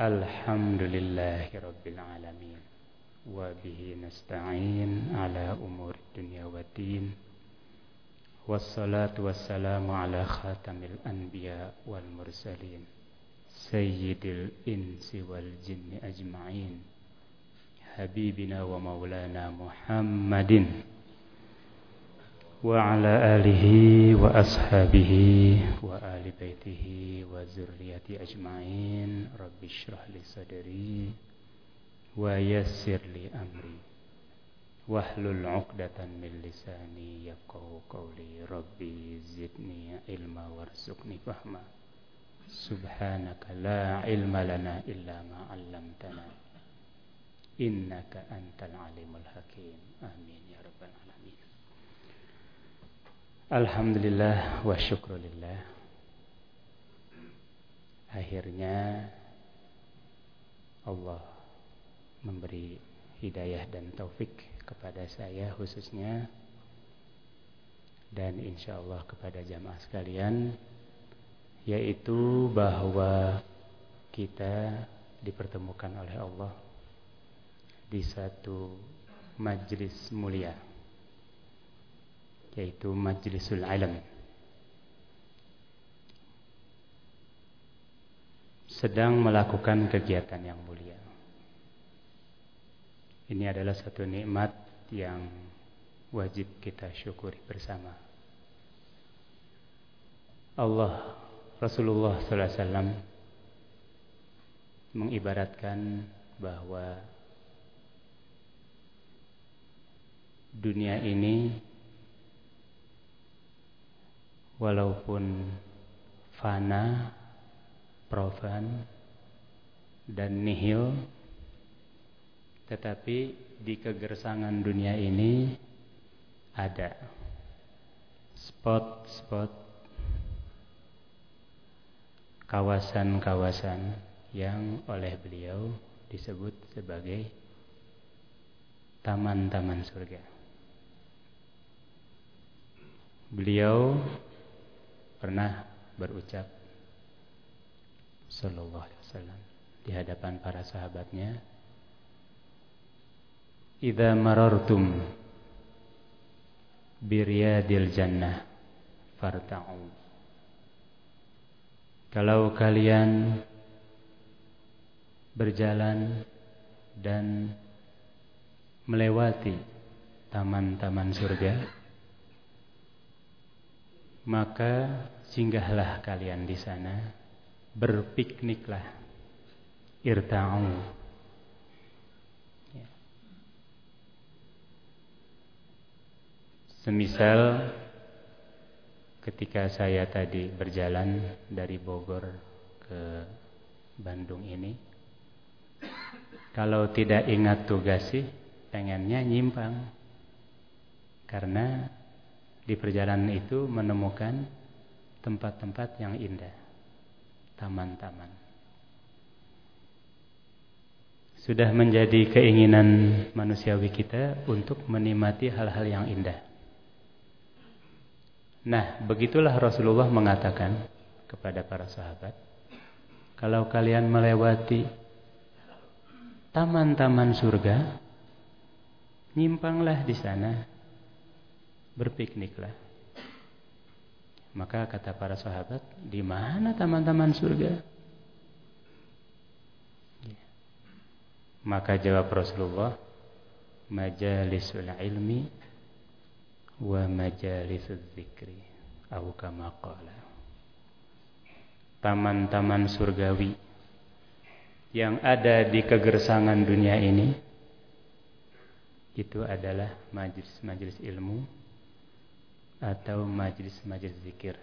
الحمد لله رب العالمين وبه نستعين على أمور الدنيا والدين والصلاة والسلام على خاتم الأنبياء والمرسلين سيد الإنس والجن أجمعين حبيبنا ومولانا محمد. وعلى آله وأصحابه وآل بيته وذريته أجمعين رب اشرح لي صدري ويسر لي أمري واحلل عقدة من لساني يفقه قولي ربي زدني علما وارزقني فهما سبحانك لا علم لنا إلا ما علمتنا إنك أنت العليم الحكيم آمين Alhamdulillah wa syukrulillah. Akhirnya Allah memberi hidayah dan taufik kepada saya khususnya. Dan insya Allah kepada jamaah sekalian Yaitu bahwa kita dipertemukan oleh Allah Di satu majlis mulia yaitu Majlisul Alam sedang melakukan kegiatan yang mulia. Ini adalah satu nikmat yang wajib kita syukuri bersama. Allah Rasulullah sallallahu alaihi wasallam mengibaratkan bahwa dunia ini walaupun fana, profan, dan nihil, tetapi di kegersangan dunia ini ada spot-spot kawasan-kawasan yang oleh beliau disebut sebagai taman-taman surga. Beliau pernah berucap sallallahu alaihi wasallam di hadapan para sahabatnya Idza marartum biryadil jannah farta'u. Kalau kalian berjalan dan melewati taman-taman surga maka singgahlah kalian di sana, berpikniklah, irta'u. Ya. Semisal ketika saya tadi berjalan dari Bogor ke Bandung ini, kalau tidak ingat tugas sih, pengennya nyimpang. Karena di perjalanan itu menemukan tempat-tempat yang indah, taman-taman. Sudah menjadi keinginan manusiawi kita untuk menikmati hal-hal yang indah. Nah, begitulah Rasulullah mengatakan kepada para sahabat, kalau kalian melewati taman-taman surga, nyimpanglah di sana berpikniklah. Maka kata para sahabat, di mana taman-taman surga? Ya. Maka jawab Rasulullah, majalisul ilmi wa majalisul zikri. Au kama. Taman-taman surgawi yang ada di kegersangan dunia ini itu adalah majlis-majlis ilmu atau majlis-majlis zikir.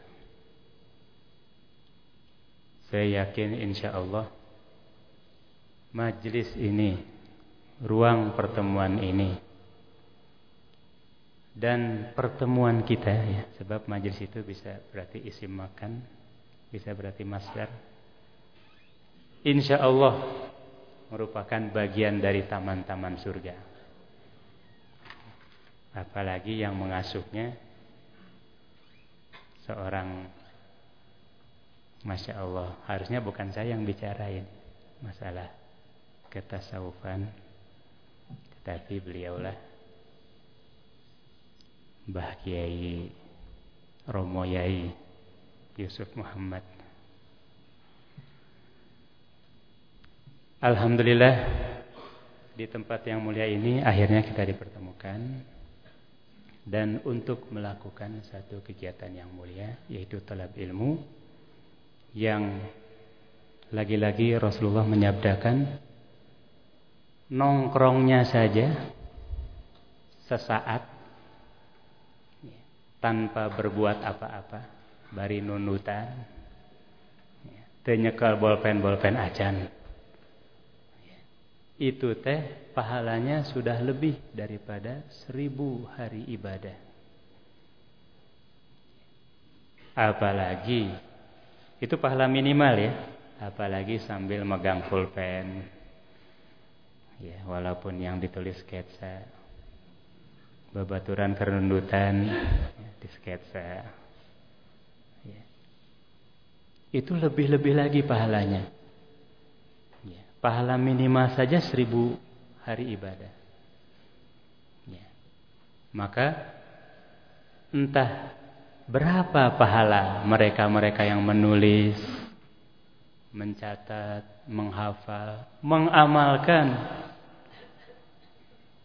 Saya yakin insya Allah majlis ini ruang pertemuan ini dan pertemuan kita ya sebab majelis itu bisa berarti isim makan bisa berarti masdar insya Allah merupakan bagian dari taman-taman surga apalagi yang mengasuhnya seorang Masya Allah harusnya bukan saya yang bicarain masalah ketasawufan tetapi beliaulah Mbah Kiai Romo Yai Yusuf Muhammad. Alhamdulillah di tempat yang mulia ini akhirnya kita dipertemukan dan untuk melakukan satu kegiatan yang mulia yaitu talab ilmu yang lagi-lagi Rasulullah menyabdakan nongkrongnya saja sesaat tanpa berbuat apa-apa bari nunutan tenyekal bolpen-bolpen acan itu teh pahalanya sudah lebih daripada seribu hari ibadah. Apalagi itu pahala minimal ya. Apalagi sambil megang pulpen. Ya walaupun yang ditulis sketsa. Babaturan kerendutan ya, di sketsa. Ya. itu lebih-lebih lagi pahalanya. ya. Pahala minimal saja seribu hari ibadah ya. maka entah berapa pahala mereka-mereka yang menulis mencatat menghafal mengamalkan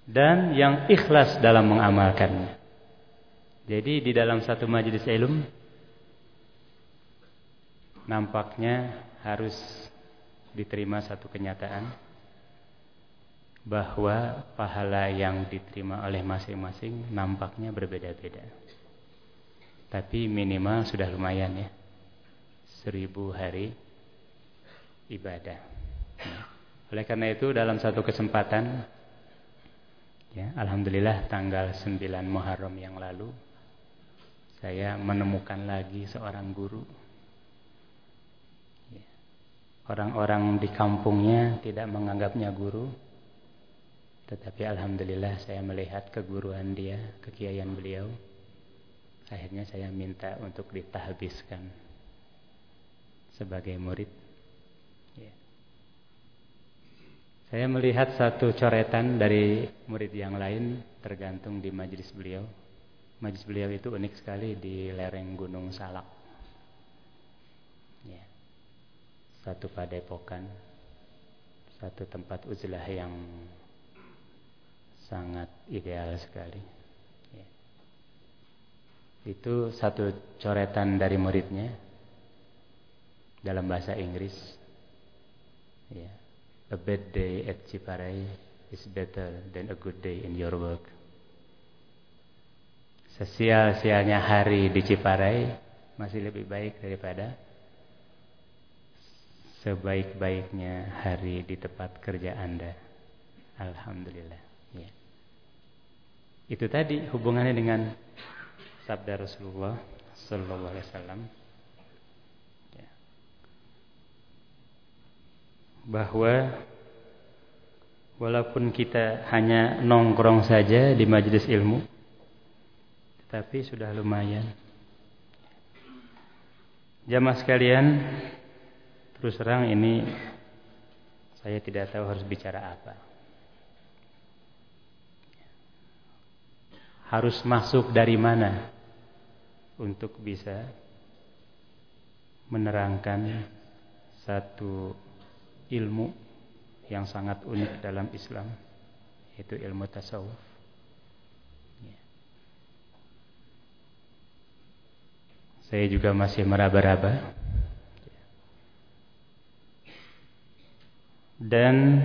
dan yang ikhlas dalam mengamalkannya. Jadi di dalam satu majelis ilmu nampaknya harus diterima satu kenyataan bahwa pahala yang diterima oleh masing-masing nampaknya berbeda-beda. Tapi minimal sudah lumayan ya. Seribu hari ibadah. Oleh karena itu dalam satu kesempatan Ya, alhamdulillah tanggal 9 Muharram yang lalu saya menemukan lagi seorang guru. Ya. Orang-orang di kampungnya tidak menganggapnya guru, tetapi alhamdulillah saya melihat keguruan dia, kekiaian beliau. Akhirnya saya minta untuk ditahbiskan sebagai murid. Saya melihat satu coretan dari murid yang lain tergantung di majlis beliau. Majlis beliau itu unik sekali di lereng Gunung Salak. Ya. Satu padepokan, satu tempat uzlah yang sangat ideal sekali. Ya. Itu satu coretan dari muridnya dalam bahasa Inggris. Ya A bad day at Ciparai is better than a good day in your work. Sesial-sialnya hari di Ciparai masih lebih baik daripada sebaik-baiknya hari di tempat kerja Anda. Alhamdulillah. Ya. Itu tadi hubungannya dengan sabda Rasulullah sallallahu alaihi wasallam bahwa walaupun kita hanya nongkrong saja di majelis ilmu tetapi sudah lumayan jamaah sekalian terus terang ini saya tidak tahu harus bicara apa harus masuk dari mana untuk bisa menerangkan satu ilmu yang sangat unik dalam Islam yaitu ilmu tasawuf. Ya. Saya juga masih meraba-raba. Dan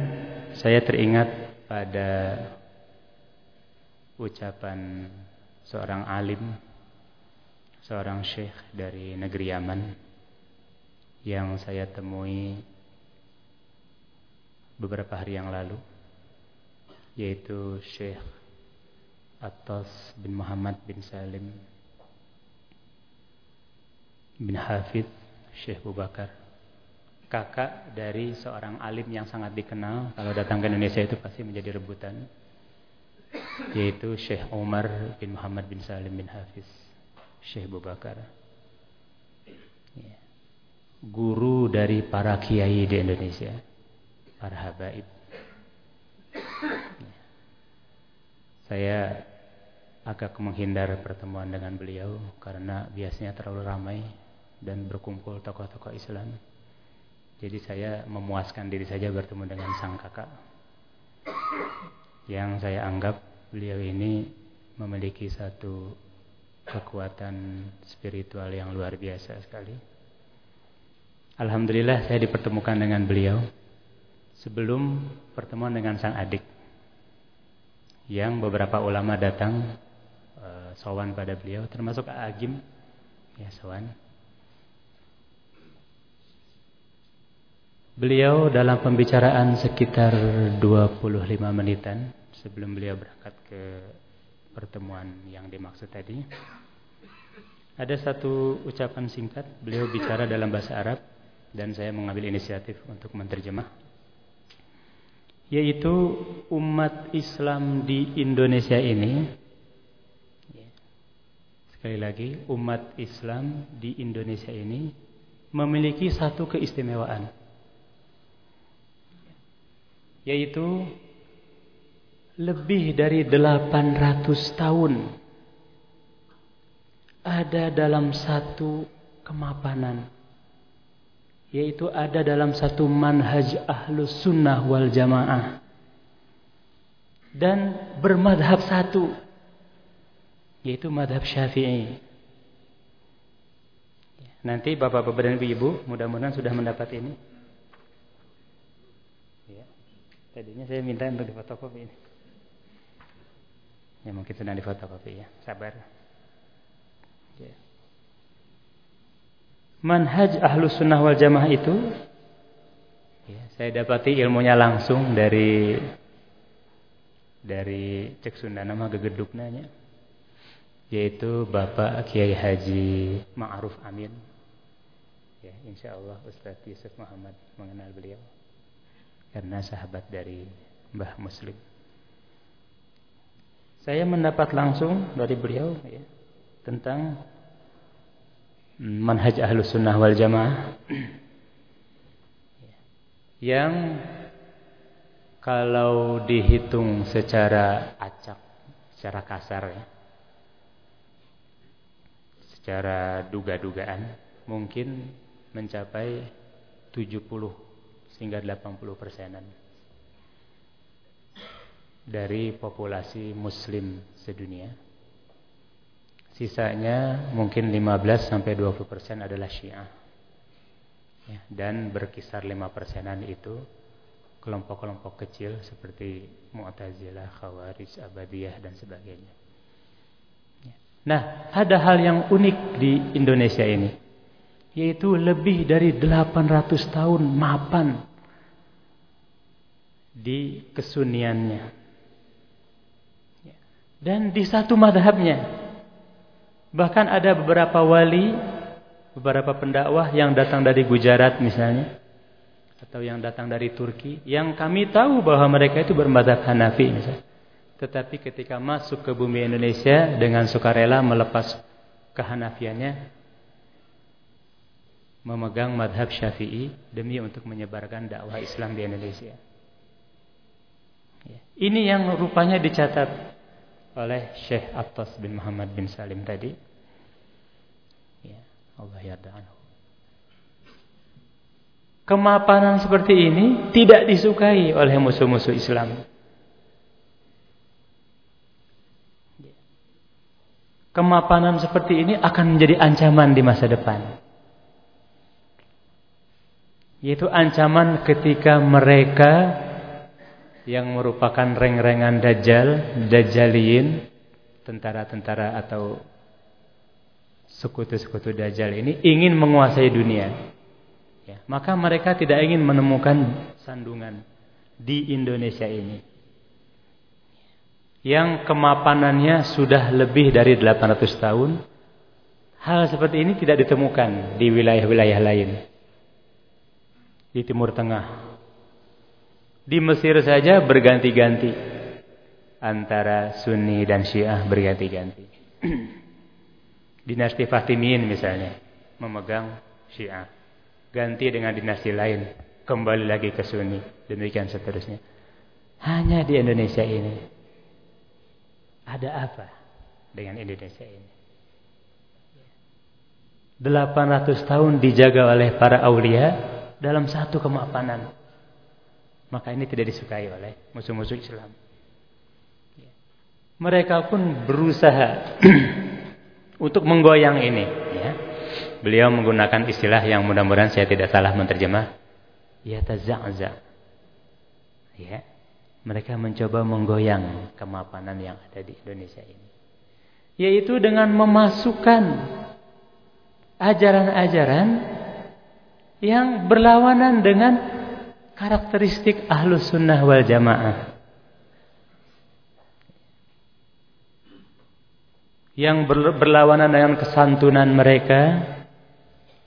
saya teringat pada ucapan seorang alim, seorang syekh dari negeri Yaman yang saya temui beberapa hari yang lalu yaitu Syekh Atas bin Muhammad bin Salim bin Hafid Syekh Abu Bakar kakak dari seorang alim yang sangat dikenal kalau datang ke Indonesia itu pasti menjadi rebutan yaitu Syekh Umar bin Muhammad bin Salim bin Hafiz Syekh Abu Bakar ya. guru dari para kiai di Indonesia para habaib ya. saya agak menghindar pertemuan dengan beliau karena biasanya terlalu ramai dan berkumpul tokoh-tokoh Islam. Jadi saya memuaskan diri saja bertemu dengan sang kakak. Yang saya anggap beliau ini memiliki satu kekuatan spiritual yang luar biasa sekali. Alhamdulillah saya dipertemukan dengan beliau sebelum pertemuan dengan sang adik. Yang beberapa ulama datang uh, sowan pada beliau termasuk Agim ya sowan Beliau dalam pembicaraan sekitar 25 menitan sebelum beliau berangkat ke pertemuan yang dimaksud tadi. Ada satu ucapan singkat, beliau bicara dalam bahasa Arab dan saya mengambil inisiatif untuk menerjemah. Yaitu umat Islam di Indonesia ini Sekali lagi, umat Islam di Indonesia ini memiliki satu keistimewaan yaitu lebih dari 800 tahun ada dalam satu kemapanan yaitu ada dalam satu manhaj ahlus sunnah wal jamaah dan bermadhab satu yaitu madhab syafi'i. Nanti bapak-bapak dan ibu mudah-mudahan sudah mendapat ini Tadinya saya minta untuk difotokopi ini. Ya mungkin sedang difotokopi ya. Sabar. Ya. Manhaj ahlus sunnah wal jamaah itu ya, saya dapati ilmunya langsung dari dari cek Sunda nama gegeduknanya yaitu Bapak Kiai Haji Ma'ruf Amin. Ya, insyaallah Ustaz Yusuf Muhammad mengenal beliau karena sahabat dari Mbah Muslim. Saya mendapat langsung dari beliau ya, tentang manhaj ahlus sunnah wal jamaah yang kalau dihitung secara acak, secara kasar ya, secara duga-dugaan mungkin mencapai 70 hingga 80 persenan dari populasi muslim sedunia. Sisanya mungkin 15 sampai 20 persen adalah Syiah. Ya, dan berkisar 5 persenan itu kelompok-kelompok kecil seperti Mu'tazilah, Khawarij, Abadiyah dan sebagainya. Ya. Nah, ada hal yang unik di Indonesia ini. Yaitu lebih dari 800 tahun mapan di kesuniannya. Dan di satu madhabnya. Bahkan ada beberapa wali, beberapa pendakwah yang datang dari Gujarat misalnya. Atau yang datang dari Turki. Yang kami tahu bahwa mereka itu bermadhab Hanafi misalnya. Tetapi ketika masuk ke bumi Indonesia dengan sukarela melepas kehanafiannya. Memegang madhab syafi'i demi untuk menyebarkan dakwah Islam di Indonesia. Ya. Ini yang rupanya dicatat oleh Syekh Atas bin Muhammad bin Salim tadi. Ya, Allah yarda'anhu. Kemapanan seperti ini tidak disukai oleh musuh-musuh Islam. Ya. Kemapanan seperti ini akan menjadi ancaman di masa depan. Yaitu ancaman ketika mereka yang merupakan reng-rengan Dajjal, Dajjaliyin, tentara-tentara atau sekutu-sekutu Dajjal ini ingin menguasai dunia. Ya, maka mereka tidak ingin menemukan sandungan di Indonesia ini. yang kemapanannya sudah lebih dari 800 tahun. Hal seperti ini tidak ditemukan di wilayah-wilayah lain. Di Timur Tengah. Di Mesir saja berganti-ganti. Antara Sunni dan Syiah berganti-ganti. Dinasti Fatimiyin misalnya. Memegang Syiah. Ganti dengan dinasti lain. Kembali lagi ke Sunni. Demikian seterusnya. Hanya di Indonesia ini. Ada apa dengan Indonesia ini? 800 tahun dijaga oleh para aulia dalam satu kemapanan. Maka ini tidak disukai oleh musuh-musuh Islam. Mereka pun berusaha untuk menggoyang ini. Ya. Beliau menggunakan istilah yang mudah-mudahan saya tidak salah menerjemah. Ya taza'za. Ya. Mereka mencoba menggoyang kemapanan yang ada di Indonesia ini. Yaitu dengan memasukkan ajaran-ajaran yang berlawanan dengan karakteristik ahlus sunnah wal jamaah. Yang berlawanan dengan kesantunan mereka,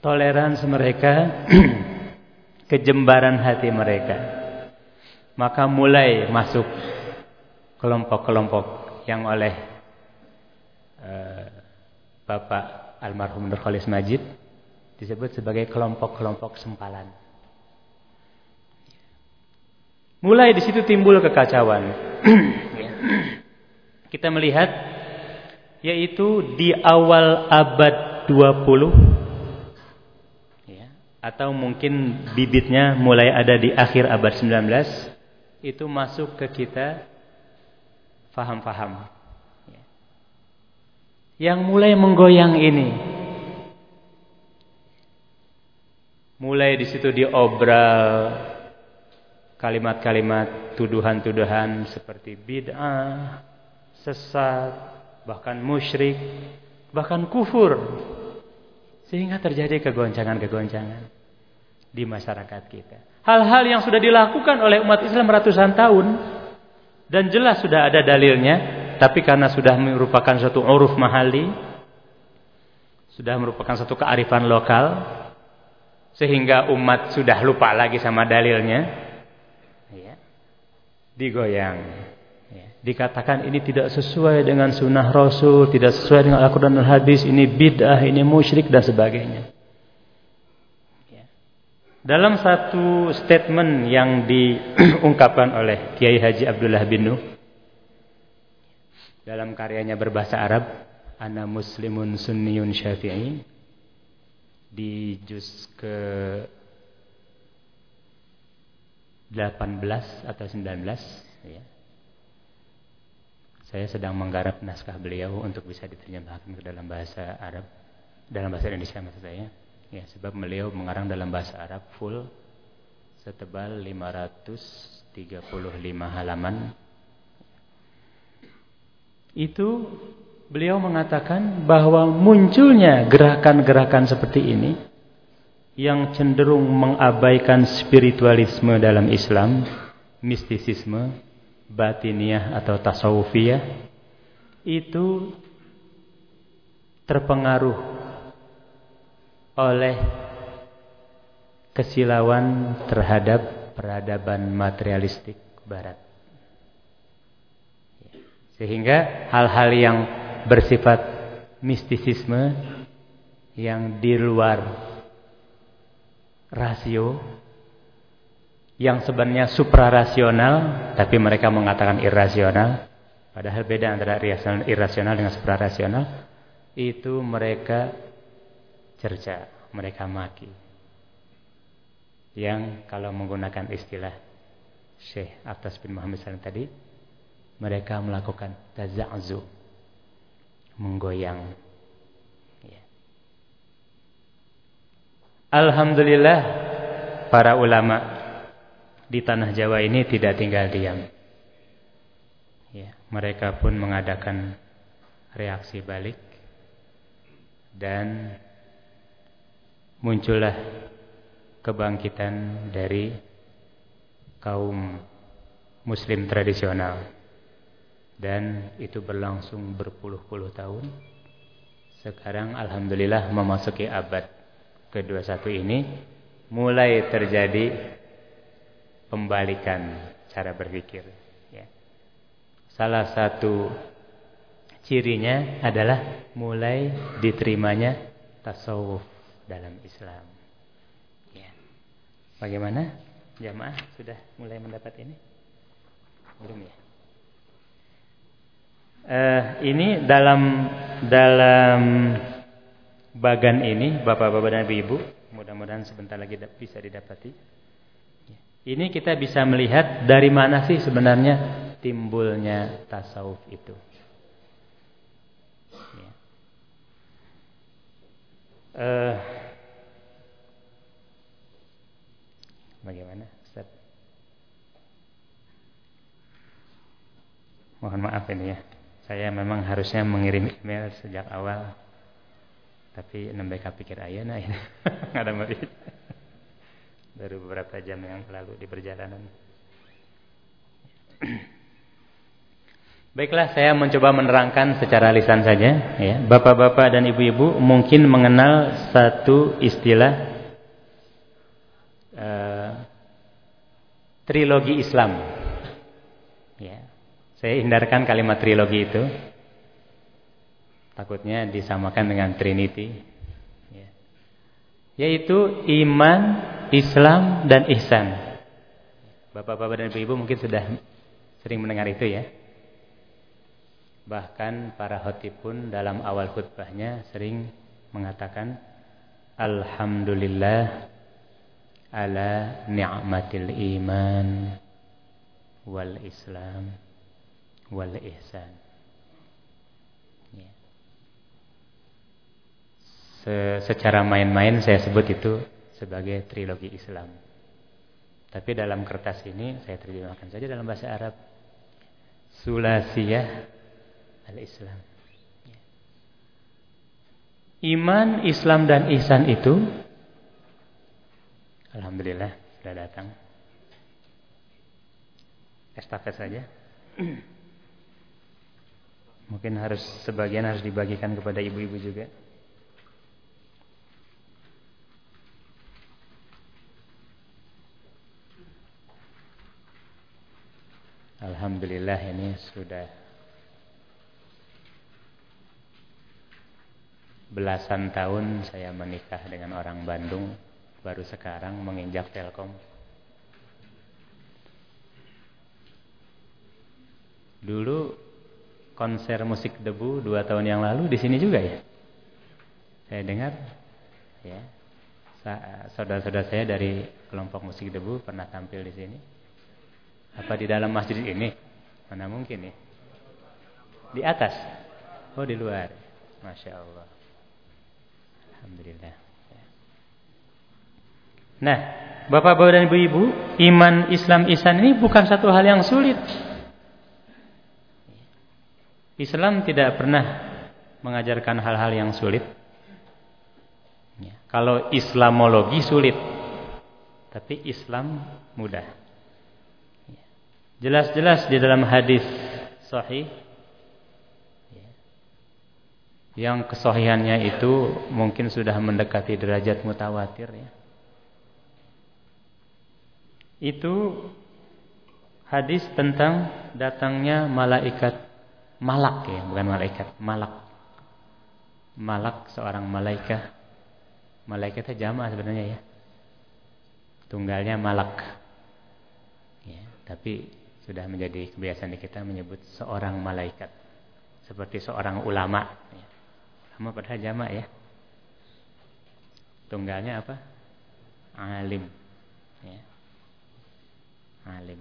toleransi mereka, kejembaran hati mereka. Maka mulai masuk kelompok-kelompok yang oleh uh, Bapak almarhum Nur Khalis Majid disebut sebagai kelompok-kelompok sempalan. Mulai di situ timbul kekacauan. Kita melihat yaitu di awal abad 20 ya, atau mungkin bibitnya mulai ada di akhir abad 19 itu masuk ke kita faham-faham yang mulai menggoyang ini. Mulai di situ diobral kalimat-kalimat tuduhan-tuduhan seperti bid'ah, sesat, bahkan musyrik, bahkan kufur. Sehingga terjadi kegoncangan-kegoncangan di masyarakat kita. Hal-hal yang sudah dilakukan oleh umat Islam ratusan tahun dan jelas sudah ada dalilnya tapi karena sudah merupakan suatu uruf mahali, sudah merupakan satu kearifan lokal, sehingga umat sudah lupa lagi sama dalilnya, ya, digoyang. Ya, dikatakan ini tidak sesuai dengan sunnah Rasul, tidak sesuai dengan Al-Quran dan Hadis, ini bid'ah, ini musyrik dan sebagainya. Ya. Dalam satu statement yang diungkapkan oleh Kiai Haji Abdullah bin Nuh dalam karyanya berbahasa Arab Ana Muslimun Sunniyun Syafi'i di juz ke 18 atau 19 ya. Saya sedang menggarap naskah beliau untuk bisa diterjemahkan ke dalam bahasa Arab dalam bahasa Indonesia maksud saya. Ya, sebab beliau mengarang dalam bahasa Arab full setebal 535 halaman itu beliau mengatakan bahwa munculnya gerakan-gerakan seperti ini yang cenderung mengabaikan spiritualisme dalam Islam, mistisisme, batiniah atau tasawufiyah itu terpengaruh oleh kesilauan terhadap peradaban materialistik barat. Sehingga hal-hal yang bersifat mistisisme yang di luar rasio yang sebenarnya suprarasional tapi mereka mengatakan irrasional padahal beda antara irrasional dengan suprarasional itu mereka cerca, mereka maki. Yang kalau menggunakan istilah Syekh Atas bin Muhammad SAW tadi mereka melakukan taza'zu menggoyang. Ya. Alhamdulillah para ulama di tanah Jawa ini tidak tinggal diam. Ya, mereka pun mengadakan reaksi balik dan muncullah kebangkitan dari kaum muslim tradisional dan itu berlangsung berpuluh-puluh tahun. Sekarang alhamdulillah memasuki abad ke-21 ini mulai terjadi pembalikan cara berpikir ya. Salah satu cirinya adalah mulai diterimanya tasawuf dalam Islam. Ya. Bagaimana? Jamaah sudah mulai mendapat ini? Belum ya? Uh, ini dalam dalam bagan ini Bapak-bapak dan Ibu, mudah-mudahan sebentar lagi bisa didapati. Ini kita bisa melihat dari mana sih sebenarnya timbulnya tasawuf itu. Ya. Uh, bagaimana Ustaz? Mohon maaf ini ya. Saya memang harusnya mengirim email sejak awal. Tapi nembek pikir ayana ini. Ada mari. Baru beberapa jam yang lalu di perjalanan. Baiklah, saya mencoba menerangkan secara lisan saja. Ya. Bapak-bapak dan ibu-ibu mungkin mengenal satu istilah uh, trilogi Islam. Ya. Saya hindarkan kalimat trilogi itu. Takutnya disamakan dengan Trinity. Ya. Yaitu iman, Islam, dan ihsan. Bapak-bapak dan ibu-ibu mungkin sudah sering mendengar itu ya. Bahkan para khotib pun dalam awal khutbahnya sering mengatakan Alhamdulillah ala ni'matil iman wal islam wal ihsan. Ya. Se secara main-main saya sebut itu sebagai trilogi Islam. Tapi dalam kertas ini saya terjemahkan saja dalam bahasa Arab. Sulasiyah al-Islam. Ya. Iman, Islam dan ihsan itu Alhamdulillah sudah datang. Estafet saja. Mungkin harus sebagian harus dibagikan kepada ibu-ibu juga. Alhamdulillah ini sudah belasan tahun saya menikah dengan orang Bandung baru sekarang menginjak Telkom. Dulu konser musik debu dua tahun yang lalu di sini juga ya. Saya dengar ya. Saudara-saudara saya dari kelompok musik debu pernah tampil di sini. Apa di dalam masjid ini? Mana mungkin ya? Di atas. Oh, di luar. Masya Allah. Alhamdulillah. Nah, Bapak-bapak dan Ibu-ibu, iman Islam Ihsan ini bukan satu hal yang sulit. Islam tidak pernah mengajarkan hal-hal yang sulit. Ya. Kalau Islamologi sulit, tapi Islam mudah. Ya. Jelas-jelas di dalam hadis sahih ya. yang kesohihannya itu mungkin sudah mendekati derajat mutawatir ya. Itu hadis tentang datangnya malaikat malak ya, bukan malaikat, malak. Malak seorang malaikat. Malaikatnya jamaah sebenarnya ya. Tunggalnya malak. Ya, tapi sudah menjadi kebiasaan kita menyebut seorang malaikat. Seperti seorang ulama. Ya. Ulama padahal jamaah ya. Tunggalnya apa? Alim. Ya. Alim.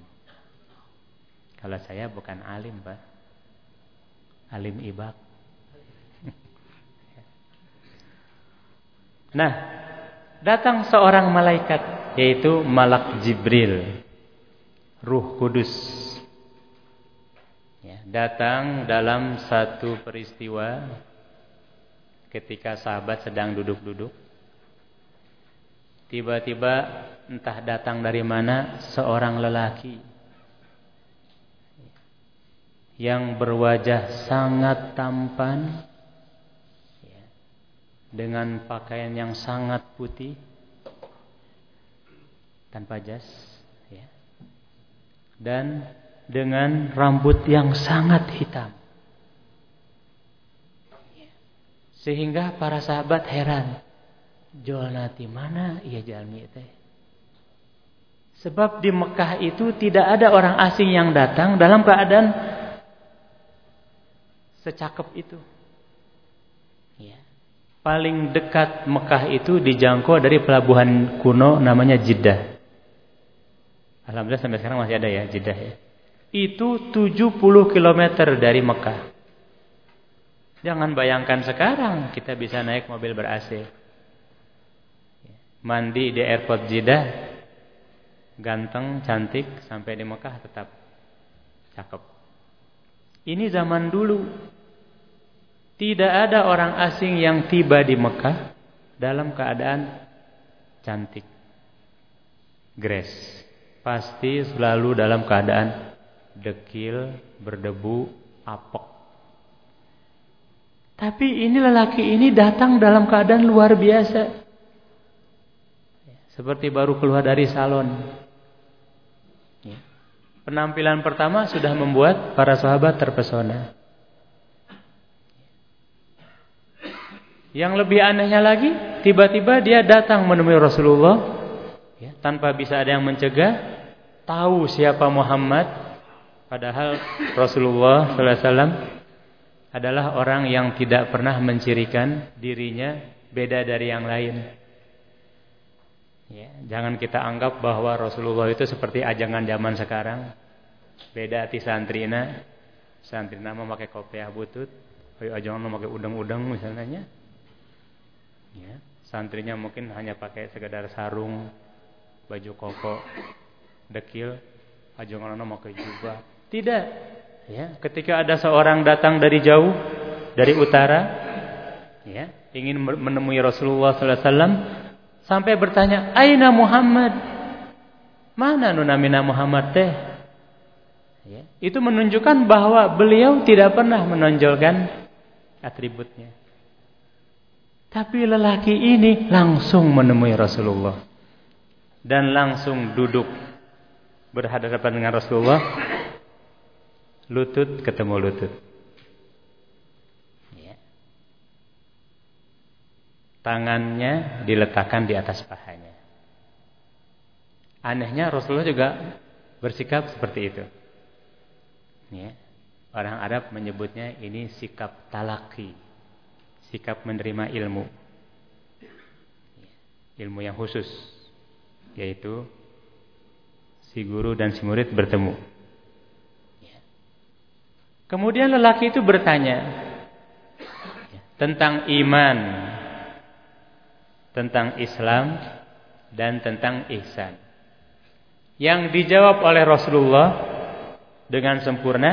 Kalau saya bukan alim, Pak alim ibak. Nah, datang seorang malaikat yaitu malak Jibril, Ruh Kudus. Ya, datang dalam satu peristiwa ketika sahabat sedang duduk-duduk. Tiba-tiba entah datang dari mana seorang lelaki yang berwajah sangat tampan ya, dengan pakaian yang sangat putih tanpa jas ya, dan dengan rambut yang sangat hitam ya. sehingga para sahabat heran jual nanti mana ia jalmi teh Sebab di Mekah itu tidak ada orang asing yang datang dalam keadaan secakep itu. Ya. Paling dekat Mekah itu dijangkau dari pelabuhan kuno namanya Jeddah. Alhamdulillah sampai sekarang masih ada ya Jeddah ya. Itu 70 km dari Mekah. Jangan bayangkan sekarang kita bisa naik mobil ber-AC. Mandi di airport Jeddah ganteng, cantik, sampai di Mekah tetap cakep. Ini zaman dulu. Tidak ada orang asing yang tiba di Mekah dalam keadaan cantik. Grace. Pasti selalu dalam keadaan dekil, berdebu, apok. Tapi ini lelaki ini datang dalam keadaan luar biasa. Seperti baru keluar dari salon. Penampilan pertama sudah membuat para sahabat terpesona. Yang lebih anehnya lagi, tiba-tiba dia datang menemui Rasulullah ya, tanpa bisa ada yang mencegah, tahu siapa Muhammad, padahal Rasulullah SAW adalah orang yang tidak pernah mencirikan dirinya beda dari yang lain. Ya, jangan kita anggap bahwa Rasulullah itu seperti ajangan zaman sekarang. Beda ti santrina. Santrina mau pakai kopiah butut, ayo ajangan mau pakai udang-udang misalnya. Ya, santrinya mungkin hanya pakai sekedar sarung, baju koko, dekil, ajangan mau pakai jubah. Tidak. Ya, ketika ada seorang datang dari jauh, dari utara, ya, ingin menemui Rasulullah sallallahu alaihi wasallam, Sampai bertanya, Aina Muhammad? Mana nunamina Muhammad teh? Ya. Itu menunjukkan bahwa beliau tidak pernah menonjolkan atributnya. Tapi lelaki ini langsung menemui Rasulullah. Dan langsung duduk berhadapan dengan Rasulullah. Lutut ketemu lutut. tangannya diletakkan di atas pahanya. Anehnya Rasulullah juga bersikap seperti itu. Ya. Orang Arab menyebutnya ini sikap talaki. Sikap menerima ilmu. Ilmu yang khusus. Yaitu si guru dan si murid bertemu. Kemudian lelaki itu bertanya ya, tentang iman tentang Islam dan tentang ihsan. Yang dijawab oleh Rasulullah dengan sempurna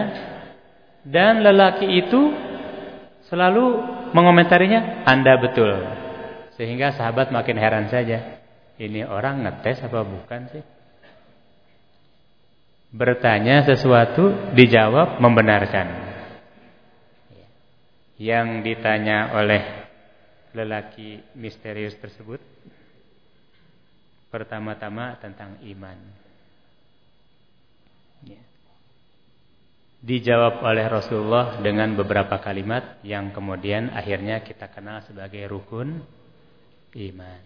dan lelaki itu selalu mengomentarinya Anda betul. Sehingga sahabat makin heran saja. Ini orang ngetes apa bukan sih? Bertanya sesuatu dijawab membenarkan. Yang ditanya oleh lelaki misterius tersebut? Pertama-tama tentang iman. Dijawab oleh Rasulullah dengan beberapa kalimat yang kemudian akhirnya kita kenal sebagai rukun iman.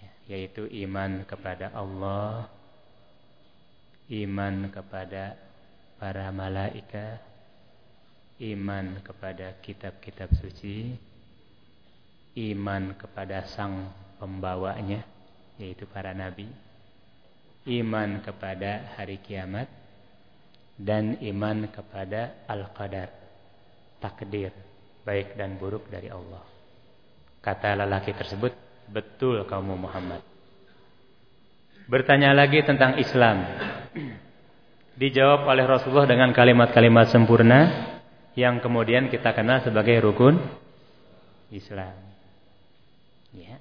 Ya, yaitu iman kepada Allah, iman kepada para malaikat, iman kepada kitab-kitab suci, iman kepada sang pembawanya yaitu para nabi iman kepada hari kiamat dan iman kepada al-qadar takdir baik dan buruk dari Allah kata lelaki tersebut betul kamu Muhammad bertanya lagi tentang Islam dijawab oleh Rasulullah dengan kalimat-kalimat sempurna yang kemudian kita kenal sebagai rukun Islam Ya.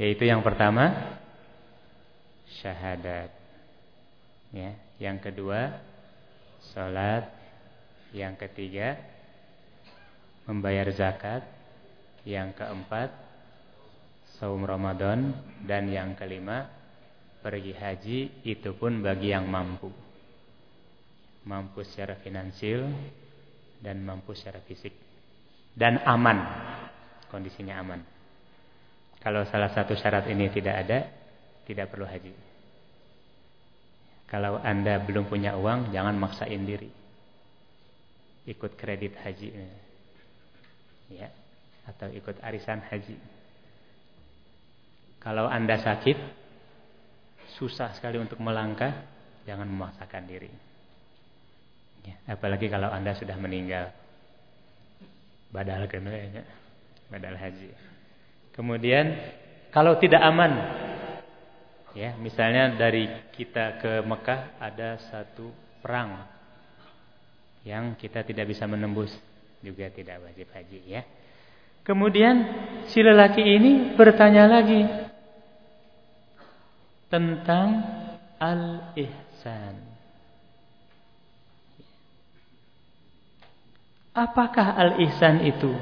Yaitu yang pertama syahadat. Ya, Yang kedua, salat. Yang ketiga, membayar zakat. Yang keempat, saum Ramadan dan yang kelima, pergi haji itu pun bagi yang mampu. Mampu secara finansial dan mampu secara fisik dan aman. Kondisinya aman. Kalau salah satu syarat ini tidak ada, tidak perlu haji. Kalau Anda belum punya uang, jangan maksain diri. Ikut kredit haji. Ya, atau ikut arisan haji. Kalau Anda sakit, susah sekali untuk melangkah, jangan memaksakan diri. Ya, apalagi kalau Anda sudah meninggal. Badal kena badal haji. Kemudian kalau tidak aman ya, misalnya dari kita ke Mekah ada satu perang yang kita tidak bisa menembus juga tidak wajib haji ya. Kemudian si lelaki ini bertanya lagi tentang al-ihsan. Apakah al-ihsan itu?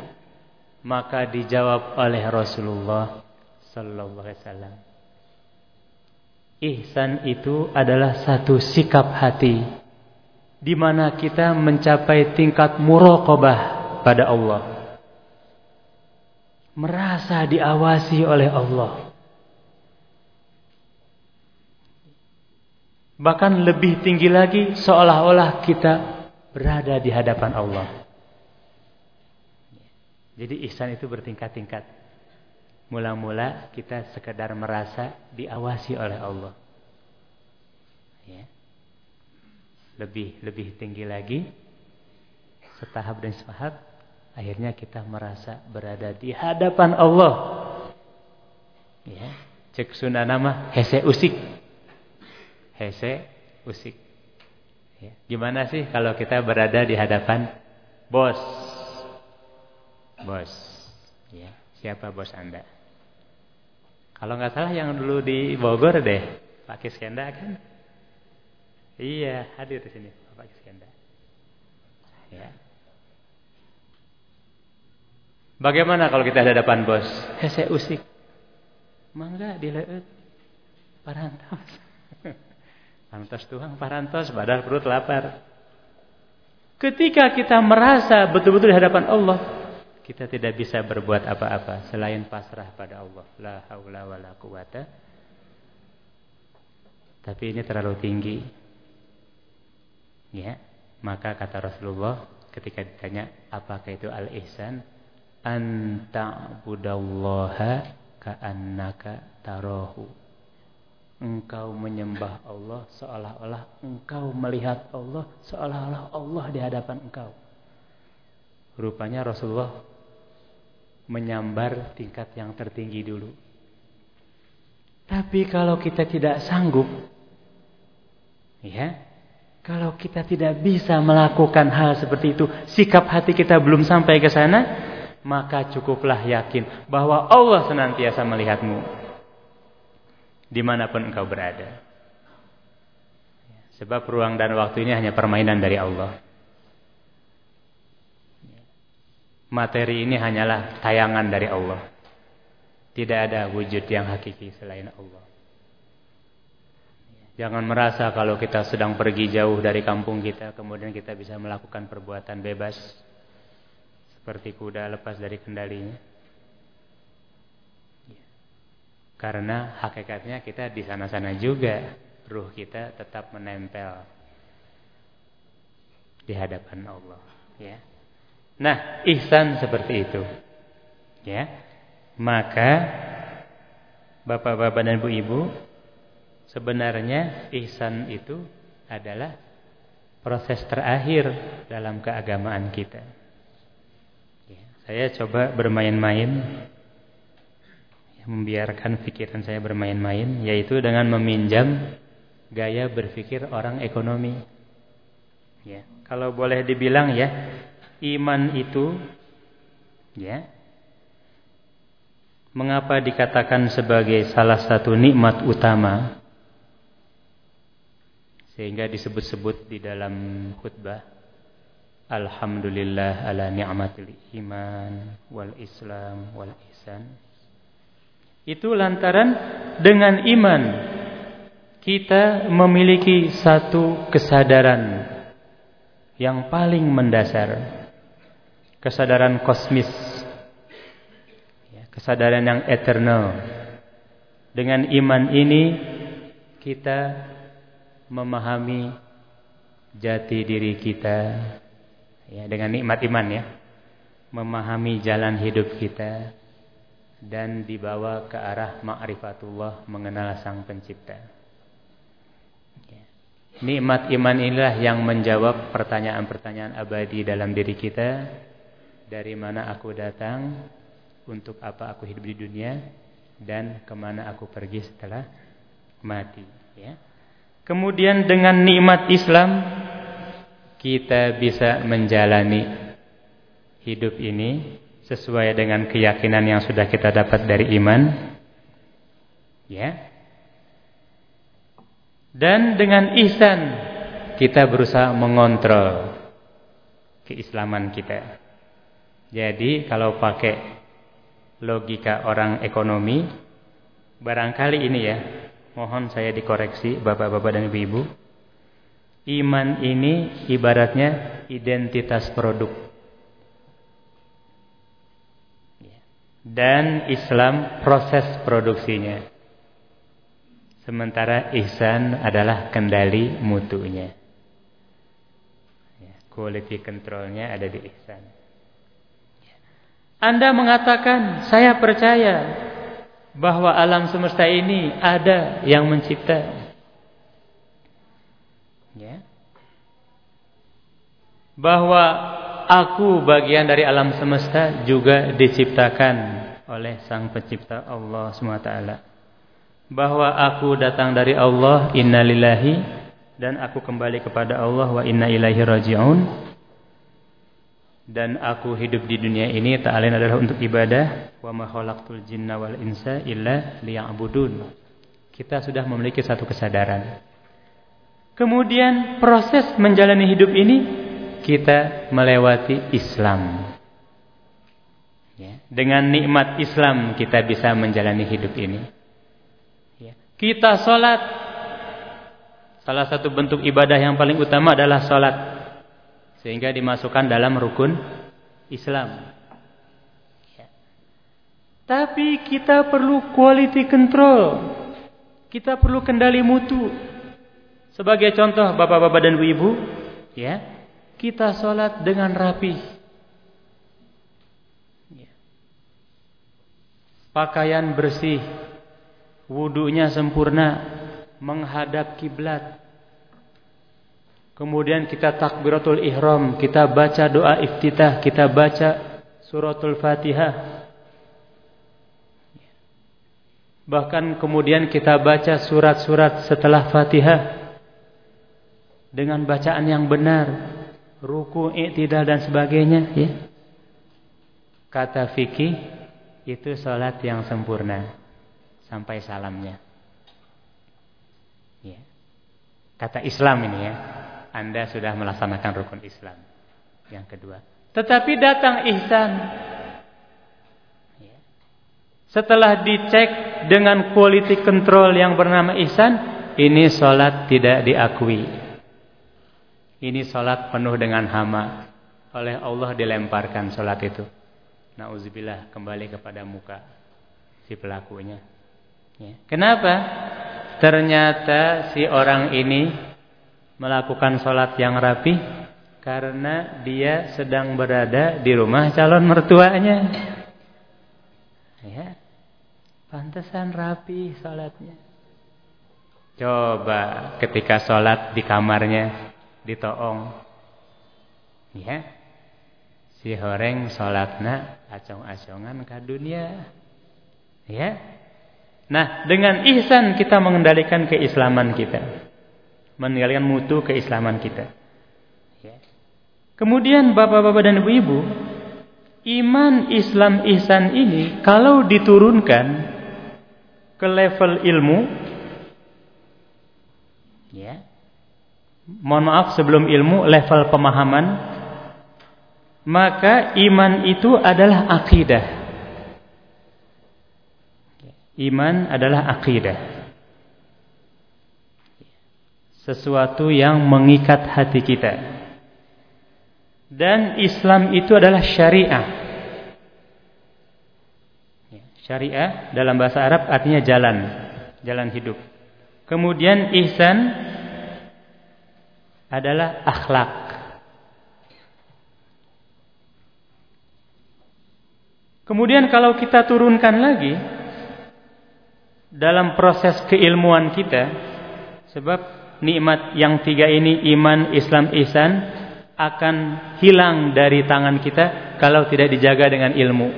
Maka dijawab oleh Rasulullah sallallahu alaihi wasallam. Ihsan itu adalah satu sikap hati di mana kita mencapai tingkat muraqabah pada Allah. Merasa diawasi oleh Allah. Bahkan lebih tinggi lagi seolah-olah kita berada di hadapan Allah. Jadi ihsan itu bertingkat-tingkat. Mula-mula kita sekedar merasa diawasi oleh Allah. Ya. Lebih lebih tinggi lagi setahap dan setahap akhirnya kita merasa berada di hadapan Allah. Ya. Cek nama hese usik. Hese usik. Ya. Gimana sih kalau kita berada di hadapan bos? Bos. Ya, siapa bos Anda? Kalau nggak salah yang dulu di Bogor deh, Pak Kiskenda kan? Iya, hadir di sini Pak Kiskenda. Ya. Bagaimana kalau kita ada hadapan bos? Hese usik. Mangga dileut. Parantos. Parantos tuang, parantos, badan perut lapar. Ketika kita merasa betul-betul di hadapan Allah, kita tidak bisa berbuat apa-apa selain pasrah pada Allah. La haula wala quwata. Tapi ini terlalu tinggi. Ya, maka kata Rasulullah ketika ditanya apakah itu al-ihsan? Anta budallaha ka'annaka tarahu. Engkau menyembah Allah seolah-olah engkau melihat Allah, seolah-olah Allah di hadapan engkau. Rupanya Rasulullah menyambar tingkat yang tertinggi dulu. Tapi kalau kita tidak sanggup, ya, kalau kita tidak bisa melakukan hal seperti itu, sikap hati kita belum sampai ke sana, maka cukuplah yakin bahwa Allah senantiasa melihatmu di mana pun engkau berada. Sebab ruang dan waktu ini hanya permainan dari Allah. Materi ini hanyalah tayangan dari Allah. Tidak ada wujud yang hakiki selain Allah. Jangan merasa kalau kita sedang pergi jauh dari kampung kita, kemudian kita bisa melakukan perbuatan bebas. Seperti kuda lepas dari kendalinya. Karena hakikatnya kita di sana-sana juga. Ruh kita tetap menempel di hadapan Allah. Ya. Nah, ihsan seperti itu. Ya. Maka Bapak-bapak dan ibu-ibu, sebenarnya ihsan itu adalah proses terakhir dalam keagamaan kita. Ya, saya coba bermain-main membiarkan pikiran saya bermain-main yaitu dengan meminjam gaya berpikir orang ekonomi. Ya, kalau boleh dibilang ya, iman itu ya mengapa dikatakan sebagai salah satu nikmat utama Sehingga disebut-sebut di dalam khutbah Alhamdulillah ala ni'matil iman wal islam wal ihsan. Itu lantaran dengan iman kita memiliki satu kesadaran yang paling mendasar. Kesadaran kosmis. Ya, kesadaran yang eternal. Dengan iman ini kita memahami jati diri kita ya dengan nikmat iman ya memahami jalan hidup kita dan dibawa ke arah ma'rifatullah mengenal sang pencipta ya. nikmat iman inilah yang menjawab pertanyaan-pertanyaan abadi dalam diri kita dari mana aku datang untuk apa aku hidup di dunia dan ke mana aku pergi setelah mati ya kemudian dengan nikmat Islam kita bisa menjalani hidup ini sesuai dengan keyakinan yang sudah kita dapat dari iman. Ya. Dan dengan ihsan kita berusaha mengontrol keislaman kita. Jadi kalau pakai logika orang ekonomi barangkali ini ya, mohon saya dikoreksi Bapak-bapak dan Ibu-ibu Iman ini ibaratnya identitas produk. Dan Islam proses produksinya. Sementara ihsan adalah kendali mutunya. Ya, quality controlnya ada di ihsan. Anda mengatakan, saya percaya bahwa alam semesta ini ada yang mencipta. Ya. Bahwa aku bagian dari alam semesta juga diciptakan oleh Sang Pencipta Allah SWT. Bahwa aku datang dari Allah, innalillahi dan aku kembali kepada Allah wa inna ilaihi raji'un. Dan aku hidup di dunia ini tak lain adalah untuk ibadah. Wa ma khalaqtul jinna wal insa illa liya'budun. Kita sudah memiliki satu kesadaran Kemudian proses menjalani hidup ini kita melewati Islam. Ya. Dengan nikmat Islam kita bisa menjalani hidup ini. Ya. Kita sholat. Salah satu bentuk ibadah yang paling utama adalah sholat. Sehingga dimasukkan dalam rukun Islam. Ya. Tapi kita perlu quality control. Kita perlu kendali mutu. Sebagai contoh bapak-bapak dan ibu, ya, kita sholat dengan rapi. Ya. Pakaian bersih, wudhunya sempurna, menghadap kiblat. Kemudian kita takbiratul ihram, kita baca doa iftitah, kita baca suratul fatihah. Bahkan kemudian kita baca surat-surat setelah fatihah dengan bacaan yang benar, ruku, i'tidal dan sebagainya, ya. Kata fikih itu salat yang sempurna sampai salamnya. Ya. Kata Islam ini ya, Anda sudah melaksanakan rukun Islam. Yang kedua, tetapi datang ihsan. Ya. Setelah dicek dengan quality control yang bernama ihsan, ini sholat tidak diakui. Ini sholat penuh dengan hama. Oleh Allah dilemparkan sholat itu. Nauzubillah kembali kepada muka si pelakunya. Ya. Kenapa? Ternyata si orang ini melakukan sholat yang rapi karena dia sedang berada di rumah calon mertuanya. Ya, pantesan rapi sholatnya. Coba ketika sholat di kamarnya ditoong ya si horeng salatna acong-acongan ke dunia ya nah dengan ihsan kita mengendalikan keislaman kita mengendalikan mutu keislaman kita. Ya. kemudian bapak-bapak dan ibu-ibu iman Islam ihsan ini kalau diturunkan ke level ilmu ya. mohon maaf sebelum ilmu level pemahaman maka iman itu adalah akidah. Iman adalah akidah sesuatu yang mengikat hati kita dan Islam itu adalah syariah Syariah dalam bahasa Arab artinya jalan, jalan hidup. Kemudian ihsan adalah akhlak. Kemudian kalau kita turunkan lagi dalam proses keilmuan kita, sebab nikmat yang tiga ini iman, Islam, ihsan akan hilang dari tangan kita kalau tidak dijaga dengan ilmu.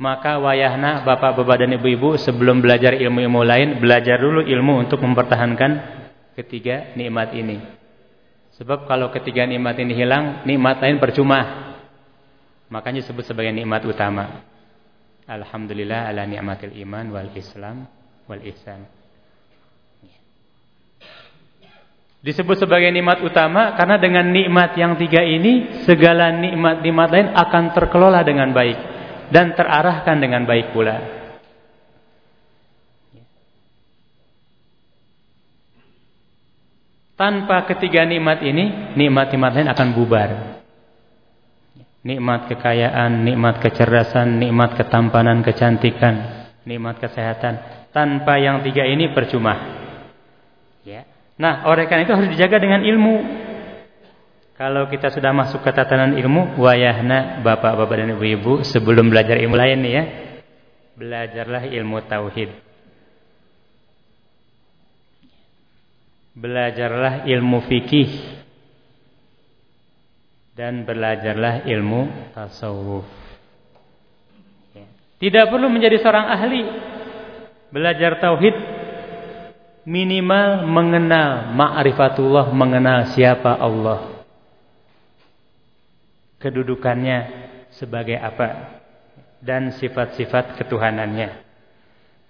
Maka wayahna bapak-bapak dan ibu-ibu sebelum belajar ilmu-ilmu lain, belajar dulu ilmu untuk mempertahankan ketiga nikmat ini. Sebab kalau ketiga nikmat ini hilang, nikmat lain percuma. Makanya disebut sebagai nikmat utama. Alhamdulillah ala ni'matil iman wal islam wal ihsan. Disebut sebagai nikmat utama karena dengan nikmat yang tiga ini segala nikmat-nikmat lain akan terkelola dengan baik dan terarahkan dengan baik pula. Tanpa ketiga nikmat ini, nikmat-nikmat lain akan bubar. Nikmat kekayaan, nikmat kecerdasan, nikmat ketampanan, kecantikan, nikmat kesehatan. Tanpa yang tiga ini percuma. Nah, oleh karena itu harus dijaga dengan ilmu. Kalau kita sudah masuk ke tatanan ilmu, wayahna bapak-bapak dan ibu-ibu sebelum belajar ilmu lain nih ya, belajarlah ilmu tauhid. Belajarlah ilmu fikih dan belajarlah ilmu tasawuf. Ya. Tidak perlu menjadi seorang ahli. Belajar tauhid minimal mengenal ma'rifatullah, mengenal siapa Allah kedudukannya sebagai apa dan sifat-sifat ketuhanannya.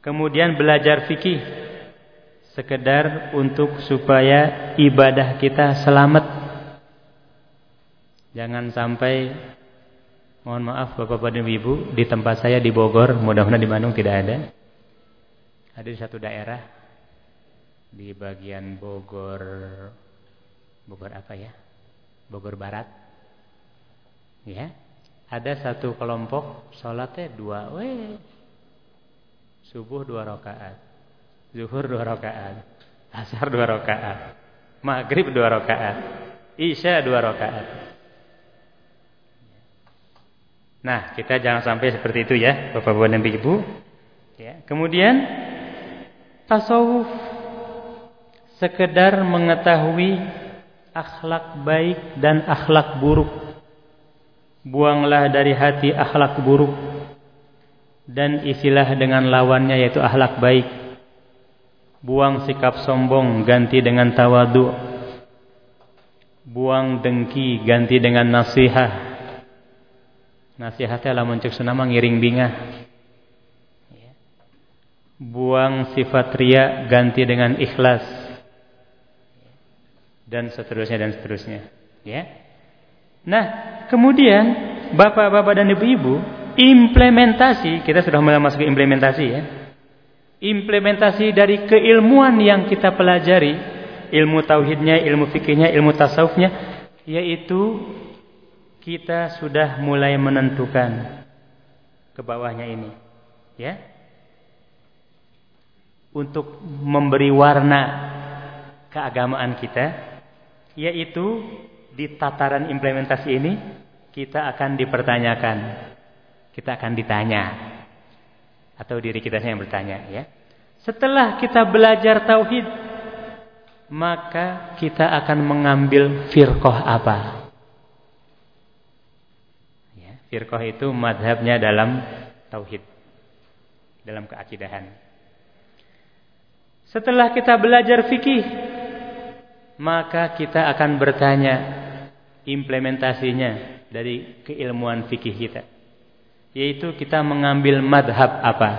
Kemudian belajar fikih sekedar untuk supaya ibadah kita selamat. Jangan sampai mohon maaf Bapak-bapak dan Ibu di tempat saya di Bogor, mudah-mudahan di Bandung tidak ada. Ada di satu daerah di bagian Bogor Bogor apa ya? Bogor Barat Ya. Ada satu kelompok sholatnya dua, weh. Subuh dua rakaat, zuhur dua rakaat, asar dua rakaat, maghrib dua rakaat, isya dua rakaat. Nah, kita jangan sampai seperti itu ya, Bapak-bapak dan Ibu. Ya. Kemudian tasawuf sekedar mengetahui akhlak baik dan akhlak buruk Buanglah dari hati akhlak buruk dan isilah dengan lawannya yaitu akhlak baik. Buang sikap sombong ganti dengan tawadu. Buang dengki ganti dengan nasihat. Nasihatnya lamun cek sunama ngiring bingah. Buang sifat ria ganti dengan ikhlas. Dan seterusnya dan seterusnya. Ya. Nah, kemudian Bapak-bapak dan Ibu-ibu, implementasi, kita sudah mulai masuk ke implementasi ya. Implementasi dari keilmuan yang kita pelajari, ilmu tauhidnya, ilmu fikihnya, ilmu tasawufnya, yaitu kita sudah mulai menentukan ke bawahnya ini, ya. Untuk memberi warna keagamaan kita, yaitu di tataran implementasi ini kita akan dipertanyakan. Kita akan ditanya. Atau diri kita yang bertanya ya. Setelah kita belajar tauhid, maka kita akan mengambil firqah apa? Ya, firqah itu madhabnya dalam tauhid, dalam keakidahan. Setelah kita belajar fikih, maka kita akan bertanya implementasinya dari keilmuan fikih kita. Yaitu kita mengambil madhab apa.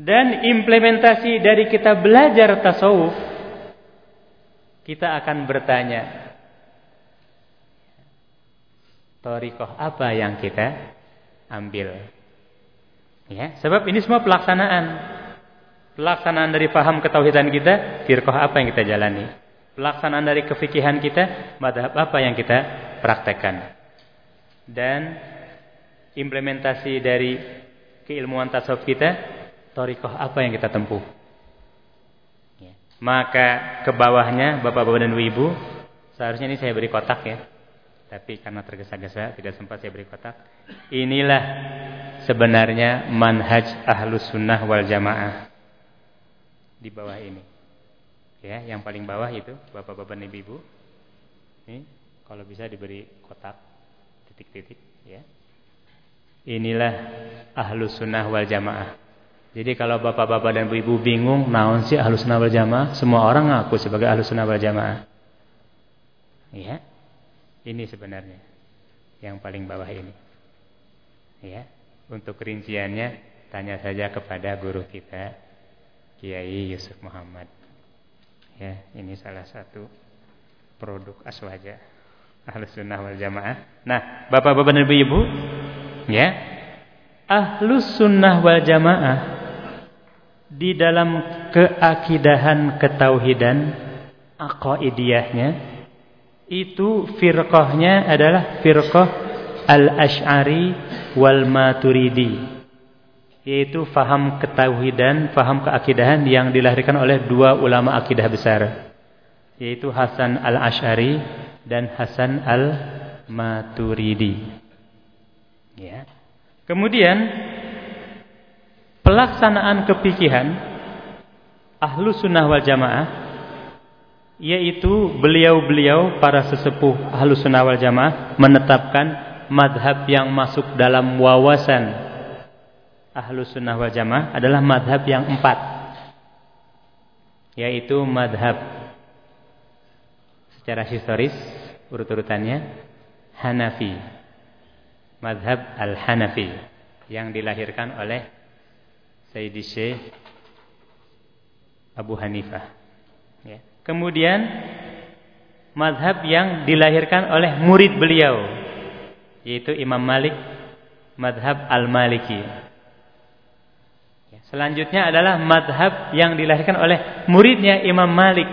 Dan implementasi dari kita belajar tasawuf kita akan bertanya, Torikoh apa yang kita ambil? Ya, sebab ini semua pelaksanaan. Pelaksanaan dari paham ketauhidan kita, firqah apa yang kita jalani. Pelaksanaan dari kefikihan kita, madhab apa yang kita praktekkan. Dan implementasi dari keilmuan tasawuf kita, torikoh apa yang kita tempuh. Ya. Maka ke bawahnya Bapak-bapak dan Ibu, seharusnya ini saya beri kotak ya. Tapi karena tergesa-gesa tidak sempat saya beri kotak. Inilah sebenarnya manhaj ahlus sunnah wal jamaah. Di bawah ini. Ya, yang paling bawah itu Bapak-bapak dan Ibu. Ini kalau bisa diberi kotak titik-titik ya. Inilah ahlus sunnah wal jamaah. Jadi kalau bapak-bapak dan ibu bingung naon sih ahlus sunnah wal jamaah, semua orang ngaku sebagai ahlus sunnah wal jamaah. Ya. Ini sebenarnya yang paling bawah ini. Ya, untuk rinciannya tanya saja kepada guru kita Kiai Yusuf Muhammad. Ya, ini salah satu produk aswaja Ahlus wal Jamaah. Nah, Bapak-bapak dan Ibu-ibu, ya. Ahlus Sunnah wal Jamaah di dalam keakidahan ketauhidan aqaidiyahnya itu firqahnya adalah firqah al-ash'ari wal maturidi yaitu faham ketauhidan, faham keakidahan yang dilahirkan oleh dua ulama akidah besar yaitu Hasan al-Ash'ari dan Hasan al-Maturidi ya. kemudian pelaksanaan kepikihan ahlu sunnah wal jamaah yaitu beliau-beliau para sesepuh Ahlus Sunnah wal Jamaah menetapkan madhab yang masuk dalam wawasan Ahlus Sunnah wal Jamaah adalah madhab yang empat yaitu madhab secara historis urut-urutannya Hanafi. Madhab Al-Hanafi yang dilahirkan oleh Sayyidi Syekh Abu Hanifah. Ya. Kemudian madhab yang dilahirkan oleh murid beliau yaitu Imam Malik madhab Al-Maliki. Ya, selanjutnya adalah madhab yang dilahirkan oleh muridnya Imam Malik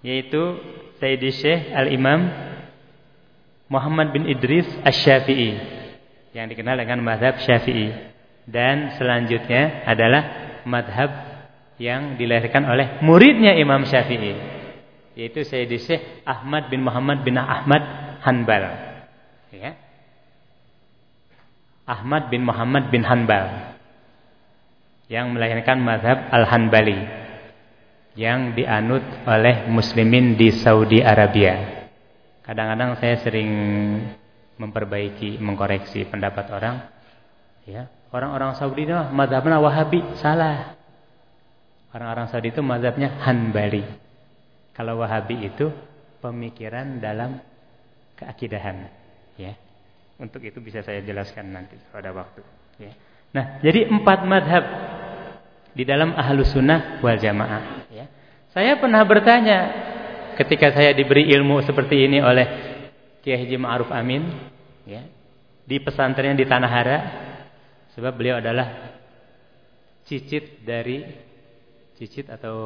yaitu Sayyidi Syekh Al-Imam Muhammad bin Idris Asy-Syafi'i yang dikenal dengan madhab Syafi'i dan selanjutnya adalah madhab yang dilahirkan oleh muridnya Imam Syafi'i yaitu Sayyidi Syekh Ahmad bin Muhammad bin Ahmad Hanbal. Ya. Ahmad bin Muhammad bin Hanbal yang melahirkan mazhab Al-Hanbali yang dianut oleh muslimin di Saudi Arabia kadang-kadang saya sering memperbaiki mengkoreksi pendapat orang ya orang-orang Saudi itu mazhabnya Wahabi salah Orang-orang Saudi itu mazhabnya Hanbali. Kalau Wahabi itu pemikiran dalam keakidahan, ya. Untuk itu bisa saya jelaskan nanti pada waktu, ya. Nah, jadi empat madhab di dalam ahlus sunnah wal jamaah. Ya. Saya pernah bertanya ketika saya diberi ilmu seperti ini oleh Kiai Haji Ma'ruf Amin, ya, di pesantren di Tanah Hara, sebab beliau adalah cicit dari cicit atau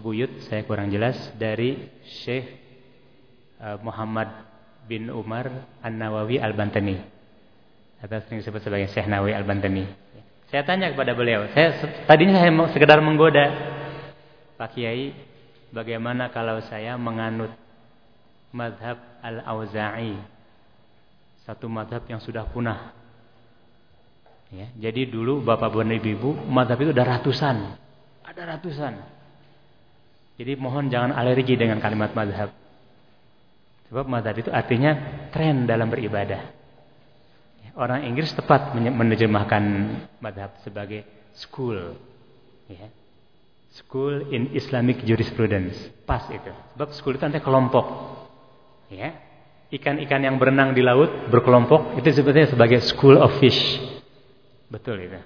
buyut saya kurang jelas dari Syekh uh, Muhammad bin Umar An-Nawawi Al-Bantani atau sering disebut sebagai Syekh Nawawi Al-Bantani. Saya tanya kepada beliau, saya tadinya saya mau sekedar menggoda Pak Kiai, bagaimana kalau saya menganut madhab Al-Auza'i satu madhab yang sudah punah. Ya, jadi dulu bapak dan ibu, madhab itu ada ratusan. Ada ratusan. Jadi mohon jangan alergi dengan kalimat madhab. Sebab madhab itu artinya tren dalam beribadah. Orang Inggris tepat menerjemahkan madhab sebagai school. Ya. School in Islamic Jurisprudence. Pas itu. Sebab school itu nanti kelompok. Ya. Ikan-ikan yang berenang di laut berkelompok itu sebetulnya sebagai school of fish. Betul itu.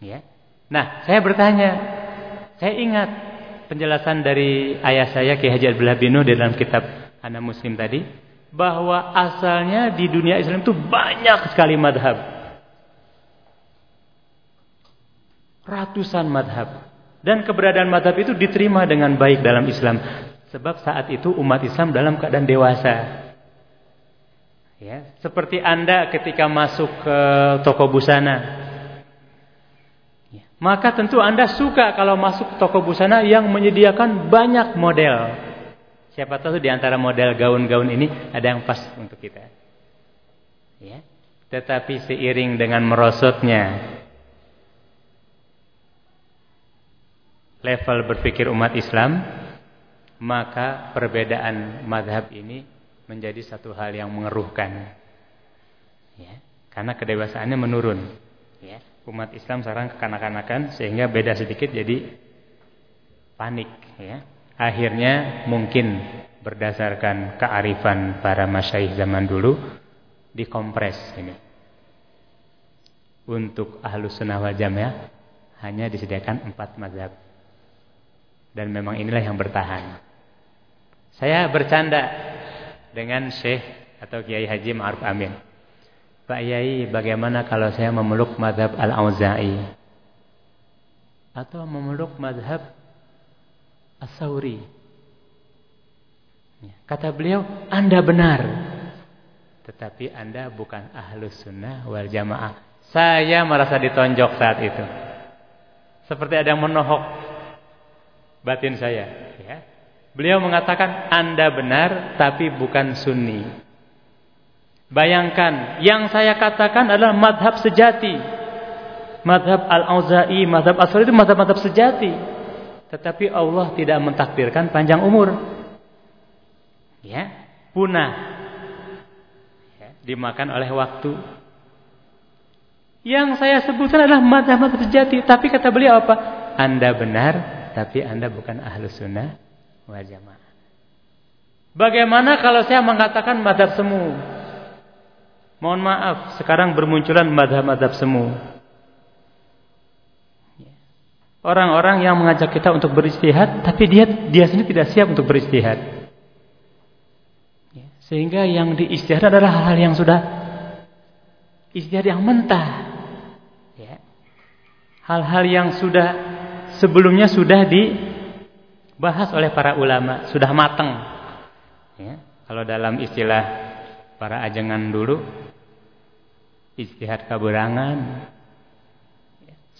Ya. Nah, saya bertanya, saya ingat penjelasan dari ayah saya Ki Haji Abdullah Binu dalam kitab Anak Muslim tadi bahwa asalnya di dunia Islam itu banyak sekali madhab. Ratusan madhab. Dan keberadaan madhab itu diterima dengan baik dalam Islam. Sebab saat itu umat Islam dalam keadaan dewasa. Ya, seperti Anda ketika masuk ke toko busana. Ya, maka tentu Anda suka kalau masuk toko busana yang menyediakan banyak model. Siapa tahu di antara model gaun-gaun ini ada yang pas untuk kita. Ya. Tetapi seiring dengan merosotnya level berpikir umat Islam, maka perbedaan madhab ini menjadi satu hal yang mengeruhkan. Ya, karena kedewasaannya menurun. Ya, umat Islam sekarang kekanak-kanakan sehingga beda sedikit jadi panik. Ya. Akhirnya mungkin berdasarkan kearifan para masyaih zaman dulu dikompres ini. Untuk ahlus sunnah wal jamaah hanya disediakan empat mazhab. Dan memang inilah yang bertahan. Saya bercanda dengan Syekh atau Kiai Haji Ma'ruf Amin. Pak Yai, bagaimana kalau saya memeluk madhab Al-Auza'i? Atau memeluk madhab As-Sawri. Ya, kata beliau, Anda benar. Tetapi Anda bukan ahlus sunnah wal jamaah. Saya merasa ditonjok saat itu. Seperti ada yang menohok batin saya. Ya. Beliau mengatakan, Anda benar tapi bukan sunni. Bayangkan, yang saya katakan adalah madhab sejati. Madhab Al-Auza'i, madhab Asri itu madhab-madhab sejati. Tetapi Allah tidak mentakdirkan panjang umur. Ya, punah. Ya, dimakan oleh waktu. Yang saya sebutkan adalah madhab-madhab sejati. Tapi kata beliau apa? Anda benar, tapi Anda bukan ahlu sunnah wal jamaah. Bagaimana kalau saya mengatakan madhab semu? Mohon maaf, sekarang bermunculan madhab-madhab semu. Orang-orang yang mengajak kita untuk beristihad, tapi dia dia sendiri tidak siap untuk beristihad. Ya, sehingga yang diistihad adalah hal-hal yang sudah istihad yang mentah. Ya. Hal-hal yang sudah sebelumnya sudah dibahas oleh para ulama, sudah matang. Ya. Kalau dalam istilah para ajengan dulu, istihad kaburangan,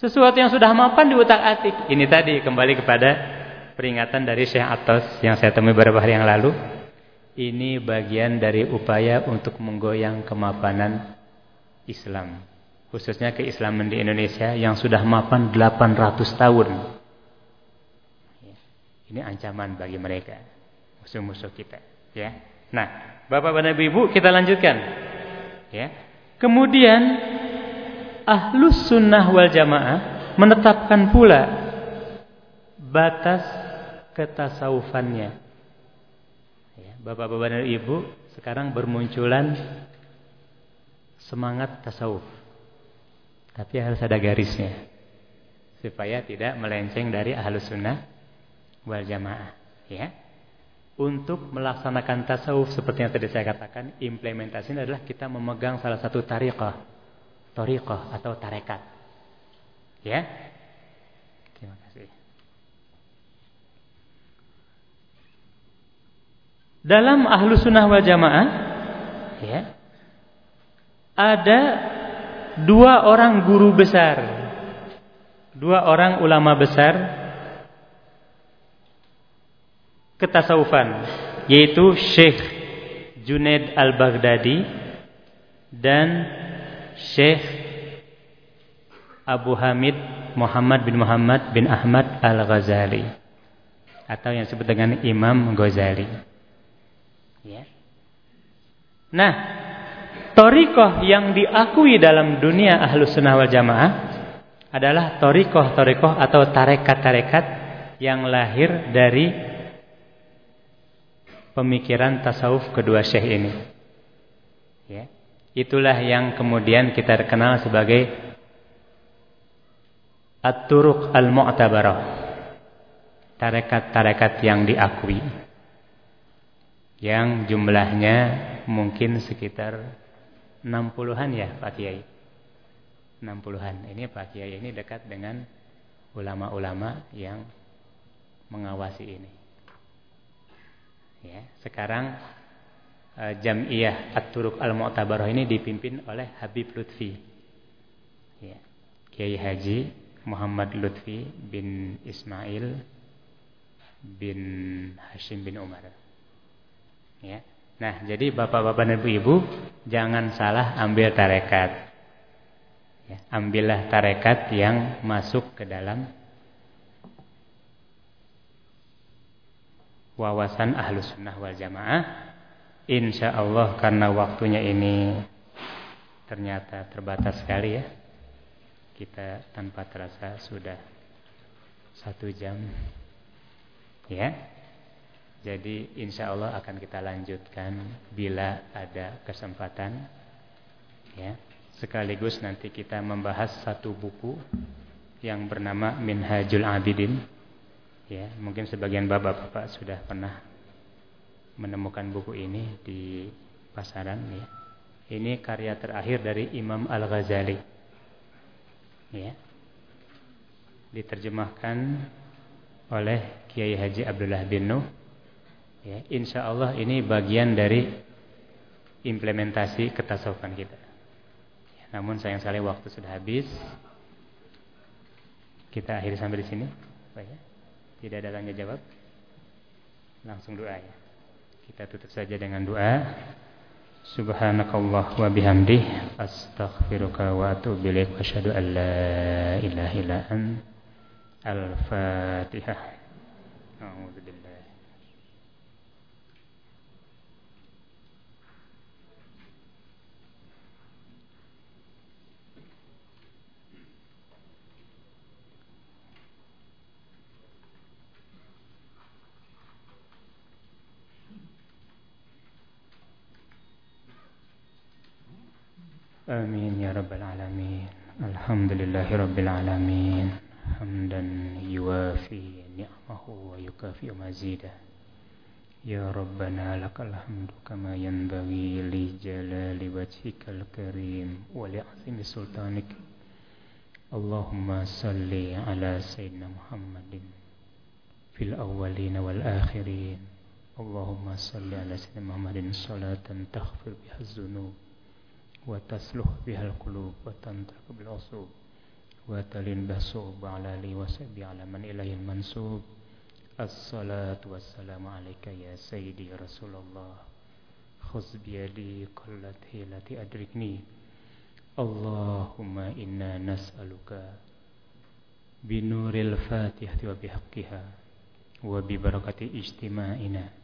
sesuatu yang sudah mapan di utak-atik. Ini tadi kembali kepada peringatan dari Syekh Atos yang saya temui beberapa hari yang lalu. Ini bagian dari upaya untuk menggoyang kemapanan Islam. Khususnya keislaman di Indonesia yang sudah mapan 800 tahun. Ini ancaman bagi mereka. Musuh-musuh kita. Ya. Nah, Bapak-Bapak Ibu kita lanjutkan. Ya. Kemudian ahlus sunnah wal jamaah menetapkan pula batas ketasawufannya. Ya, Bapak-bapak dan ibu, sekarang bermunculan semangat tasawuf. Tapi harus ada garisnya. Supaya tidak melenceng dari ahlus sunnah wal jamaah. Ya. Untuk melaksanakan tasawuf seperti yang tadi saya katakan, implementasinya adalah kita memegang salah satu tariqah Torikoh atau tarekat. Ya. Terima kasih. Dalam ahlu sunnah wal jamaah, ya, ada dua orang guru besar, dua orang ulama besar ketasawufan, yaitu Syekh Junaid al-Baghdadi dan Syekh Abu Hamid Muhammad bin Muhammad bin Ahmad Al-Ghazali atau yang disebut dengan Imam Ghazali. Ya. Nah, torikoh yang diakui dalam dunia ahlus sunnah wal jamaah adalah torikoh-torikoh atau tarekat-tarekat yang lahir dari pemikiran tasawuf kedua syekh ini. Ya. Itulah yang kemudian kita kenal sebagai At-Turuq Al-Mu'tabarah. tarekat-tarekat yang diakui. Yang jumlahnya mungkin sekitar 60-an ya Pak Kiai. 60-an ini Pak Kiai ini dekat dengan ulama-ulama yang mengawasi ini. Ya sekarang Jam'iyah At-Turuq Al-Mu'tabarah ini dipimpin oleh Habib Lutfi ya Kiai Haji Muhammad Lutfi bin Ismail bin Hashim bin Umar Ya. Nah, jadi bapak-bapak dan ibu-ibu jangan salah ambil tarekat. Ya, ambillah tarekat yang masuk ke dalam wawasan ahlus sunnah wal jamaah. Insya Allah karena waktunya ini ternyata terbatas sekali ya. Kita tanpa terasa sudah satu jam. Ya, jadi insya Allah akan kita lanjutkan bila ada kesempatan. Ya, sekaligus nanti kita membahas satu buku yang bernama Minhajul Abidin. Ya, mungkin sebagian bapak-bapak sudah pernah menemukan buku ini di pasaran. Ya. Ini karya terakhir dari Imam Al Ghazali. Ya, diterjemahkan oleh Kiai Haji Abdullah bin Nuh Ya, insya Allah ini bagian dari implementasi ketasawufan kita. Ya, namun sayang sekali waktu sudah habis. Kita akhiri sampai di sini. Ya. Tidak ada tanya jawab. Langsung doa ya. Kita tutup saja dengan doa. Subhanakallah wa bihamdih astaghfiruka wa atubu ilaik wa asyhadu an la ilaha illa ant. Al-Fatihah. آمين يا رب العالمين. الحمد لله رب العالمين. حمدا يوافي نعمه ويكافئ مزيده. يا ربنا لك الحمد كما ينبغي لجلال وجهك الكريم ولعظم سلطانك. اللهم صل على سيدنا محمد في الأولين والآخرين. اللهم صل على سيدنا محمد صلاة تغفر بها الذنوب. wa tasluh bihal qulub wa tantrak bil usub wa talin basub ala li wa sabi ala man ilayhi mansub. Assalatu wassalamu alayka ya sayyidi rasulullah. Khuz qallat hilati adrikni. Allahumma inna nas'aluka binuril fatihati wa bihaqiha wa bi barakati ijtima'ina.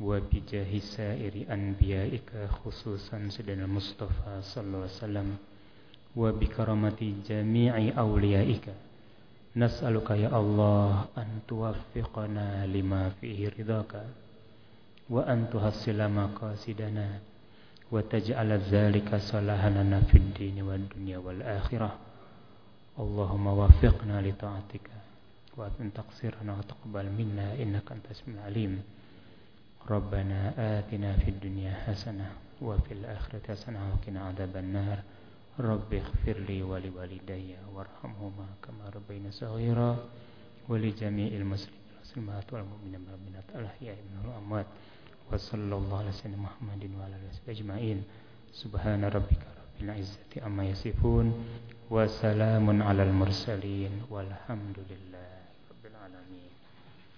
وبجاه سائر أنبيائك خصوصا سيدنا المصطفى صلى الله عليه وسلم وبكرامة جميع أوليائك نسألك يا الله أن توفقنا لما فيه رضاك وأن تحصل مقاصدنا وتجعل ذلك صلاحا لنا في الدين والدنيا والآخرة اللهم وفقنا لطاعتك وأن تقصرنا وتقبل منا إنك أنت السميع العليم ربنا آتنا في الدنيا حسنة وفي الآخرة حسنة وقنا عذاب النار. رب اغفر لي ولوالدي وارحمهما كما ربينا صغيرا ولجميع المسلمين والمسلمات والمؤمنين والمؤمنات الأحياء منهم الأموات. وصلى الله على سيدنا محمد وعلى آله وصحبه أجمعين. سبحان ربك رب العزة عما يصفون وسلام على المرسلين والحمد لله.